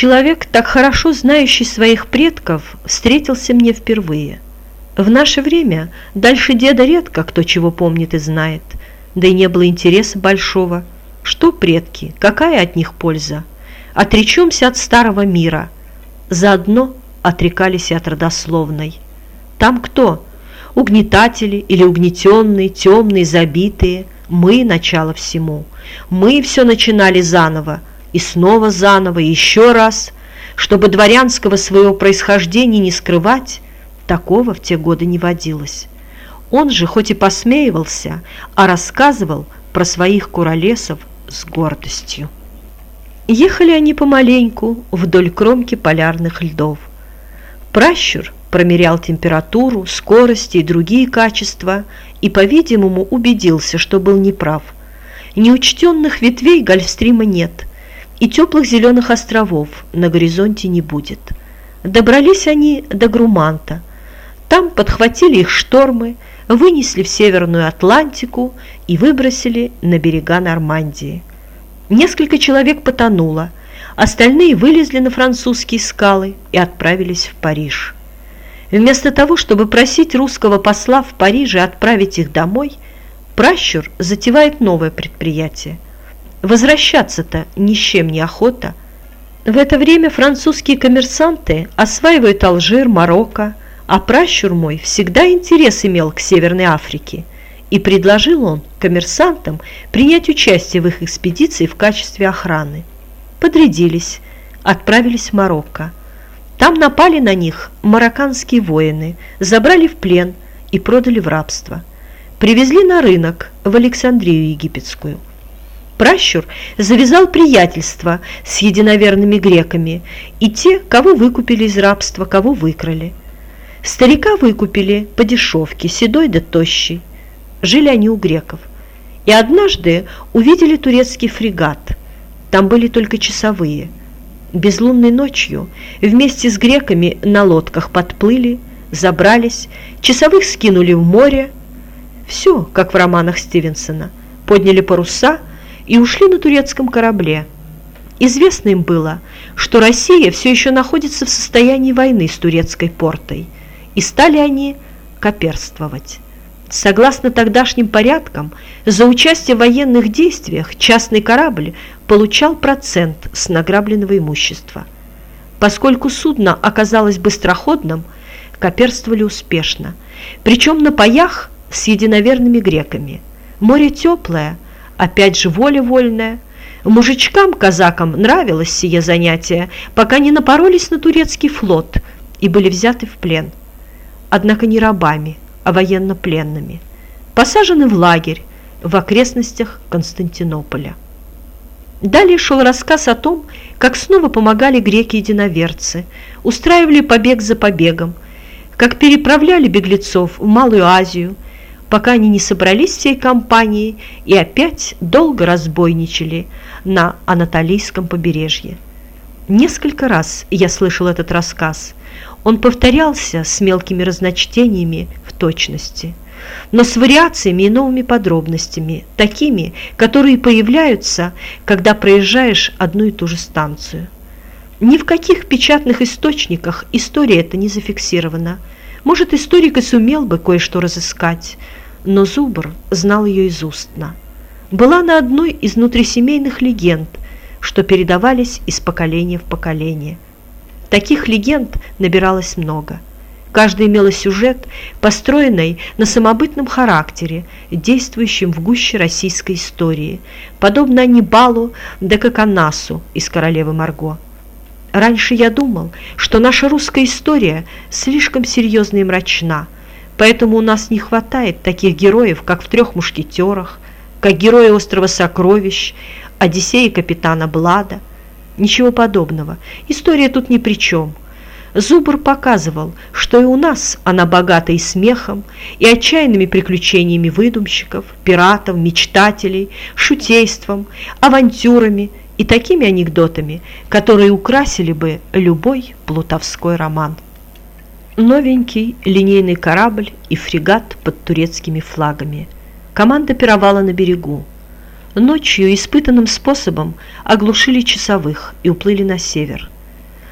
Человек, так хорошо знающий своих предков, встретился мне впервые. В наше время дальше деда редко кто чего помнит и знает, да и не было интереса большого. Что предки, какая от них польза? Отречемся от старого мира. Заодно отрекались и от родословной. Там кто? Угнетатели или угнетенные, темные, забитые. Мы – начало всему. Мы все начинали заново, и снова заново, и еще раз. Чтобы дворянского своего происхождения не скрывать, такого в те годы не водилось. Он же хоть и посмеивался, а рассказывал про своих куролесов с гордостью. Ехали они помаленьку вдоль кромки полярных льдов. Пращур промерял температуру, скорость и другие качества и, по-видимому, убедился, что был неправ. Неучтенных ветвей Гольфстрима нет, и теплых зеленых островов на горизонте не будет. Добрались они до Груманта. Там подхватили их штормы, вынесли в Северную Атлантику и выбросили на берега Нормандии. Несколько человек потонуло, остальные вылезли на французские скалы и отправились в Париж. Вместо того, чтобы просить русского посла в Париже отправить их домой, пращур затевает новое предприятие – Возвращаться-то ни с чем не охота. В это время французские коммерсанты осваивают Алжир, Марокко, а пращур мой всегда интерес имел к Северной Африке, и предложил он коммерсантам принять участие в их экспедиции в качестве охраны. Подрядились, отправились в Марокко. Там напали на них марокканские воины, забрали в плен и продали в рабство. Привезли на рынок в Александрию египетскую. Пращур завязал приятельство с единоверными греками, и те, кого выкупили из рабства, кого выкрали. Старика выкупили по дешевке, седой да тощий. Жили они у греков. И однажды увидели турецкий фрегат. Там были только часовые. Безлунной ночью вместе с греками на лодках подплыли, забрались, часовых скинули в море. Все, как в романах Стивенсона. Подняли паруса – и ушли на турецком корабле. Известно им было, что Россия все еще находится в состоянии войны с турецкой портой, и стали они коперствовать. Согласно тогдашним порядкам, за участие в военных действиях частный корабль получал процент с награбленного имущества. Поскольку судно оказалось быстроходным, коперствовали успешно, причем на паях с единоверными греками. Море теплое – Опять же воля вольная. Мужичкам, казакам нравилось сие занятие, пока не напоролись на турецкий флот и были взяты в плен. Однако не рабами, а военнопленными. Посажены в лагерь в окрестностях Константинополя. Далее шел рассказ о том, как снова помогали греки-единоверцы, устраивали побег за побегом, как переправляли беглецов в Малую Азию – пока они не собрались всей компанией и опять долго разбойничали на Анатолийском побережье. Несколько раз я слышал этот рассказ. Он повторялся с мелкими разночтениями в точности, но с вариациями и новыми подробностями, такими, которые появляются, когда проезжаешь одну и ту же станцию. Ни в каких печатных источниках история эта не зафиксирована. Может, историк и сумел бы кое-что разыскать, но Зубр знал ее из устно. Была на одной из внутрисемейных легенд, что передавались из поколения в поколение. Таких легенд набиралось много. Каждая имела сюжет, построенный на самобытном характере, действующем в гуще российской истории, подобно Аннибалу да Коконасу из «Королевы Марго». Раньше я думал, что наша русская история слишком серьезна и мрачна – Поэтому у нас не хватает таких героев, как в «Трех мушкетерах», как герои «Острова сокровищ», «Одиссея капитана Блада». Ничего подобного. История тут ни при чем. Зубр показывал, что и у нас она богата и смехом, и отчаянными приключениями выдумщиков, пиратов, мечтателей, шутейством, авантюрами и такими анекдотами, которые украсили бы любой плутовской роман новенький линейный корабль и фрегат под турецкими флагами. Команда пировала на берегу. Ночью испытанным способом оглушили часовых и уплыли на север.